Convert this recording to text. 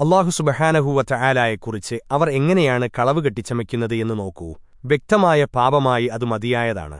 അള്ളാഹുസുബഹാനഹുവ സുബഹാനഹൂവറ്റ അവർ എങ്ങനെയാണ് കളവ് കെട്ടിച്ചമയ്ക്കുന്നത് എന്ന് നോക്കൂ. വ്യക്തമായ പാപമായി അത് മതിയായതാണ്.